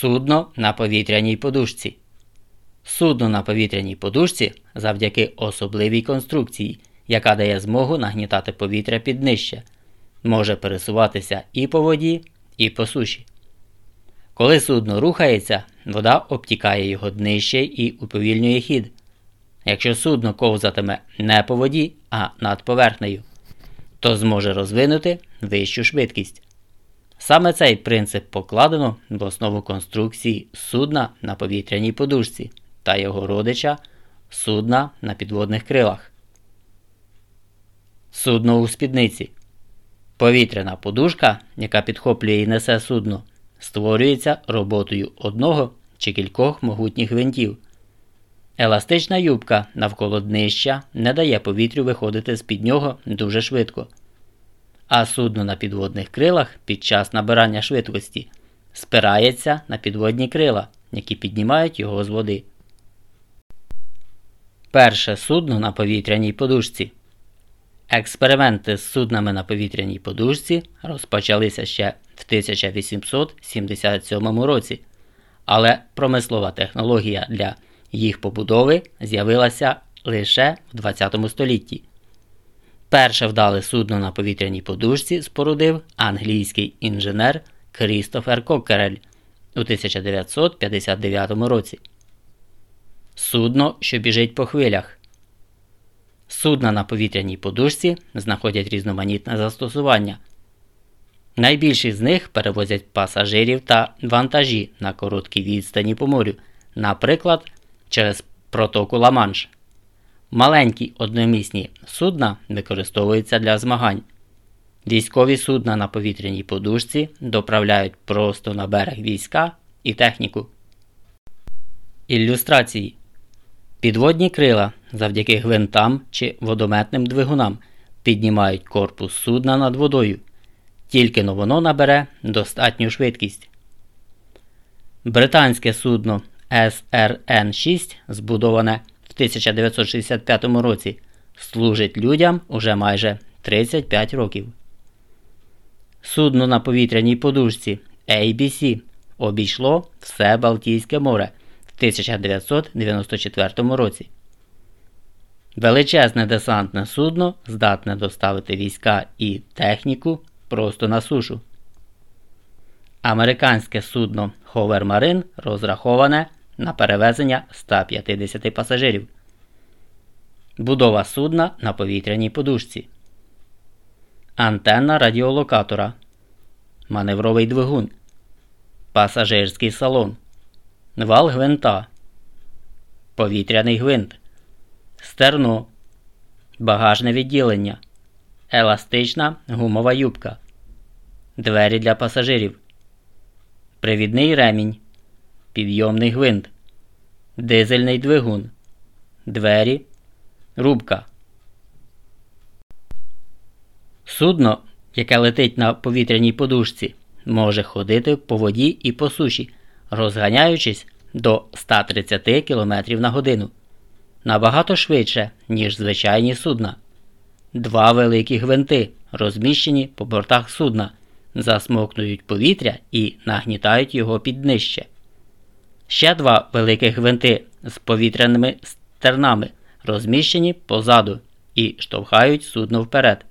Судно на повітряній подушці. Судно на повітряній подушці завдяки особливій конструкції, яка дає змогу нагнітати повітря під нижче, може пересуватися і по воді, і по суші. Коли судно рухається, вода обтікає його днище і уповільнює хід. Якщо судно ковзатиме не по воді, а над поверхнею, то зможе розвинути вищу швидкість. Саме цей принцип покладено в основу конструкції судна на повітряній подушці та його родича судна на підводних крилах. Судно у спідниці. Повітряна подушка, яка підхоплює і несе судно, створюється роботою одного чи кількох могутніх гвинтів. Еластична юбка навколо днища не дає повітрю виходити з під нього дуже швидко а судно на підводних крилах під час набирання швидкості спирається на підводні крила, які піднімають його з води. Перше судно на повітряній подушці. Експерименти з суднами на повітряній подушці розпочалися ще в 1877 році, але промислова технологія для їх побудови з'явилася лише в 20 столітті. Перше вдале судно на повітряній подушці спорудив англійський інженер Крістофер Коккерель у 1959 році. Судно, що біжить по хвилях. Судна на повітряній подушці знаходять різноманітне застосування. Найбільші з них перевозять пасажирів та вантажі на короткій відстані по морю, наприклад, через протоку Ла-Манш. Маленькі одномісні судна використовуються для змагань. Військові судна на повітряній подушці доправляють просто на берег війська і техніку. Ілюстрації Підводні крила завдяки гвинтам чи водометним двигунам піднімають корпус судна над водою, тільки но воно набере достатню швидкість. Британське судно SRN 6 збудоване 1965 році служить людям уже майже 35 років. Судно на повітряній подушці ABC обійшло все Балтійське море в 1994 році. Величезне десантне судно здатне доставити війська і техніку просто на сушу. Американське судно Ховер Марин розраховане на перевезення 150 пасажирів. Будова судна на повітряній подушці. Антенна радіолокатора. Маневровий двигун. Пасажирський салон. Вал гвинта. Повітряний гвинт. Стерно. Багажне відділення. Еластична гумова юбка. Двері для пасажирів. Привідний ремінь підйомний гвинт, дизельний двигун, двері, рубка. Судно, яке летить на повітряній подушці, може ходити по воді і по суші, розганяючись до 130 км на годину. Набагато швидше, ніж звичайні судна. Два великі гвинти, розміщені по бортах судна, засмокнують повітря і нагнітають його під днище. Ще два великих гвинти з повітряними стернами розміщені позаду і штовхають судно вперед.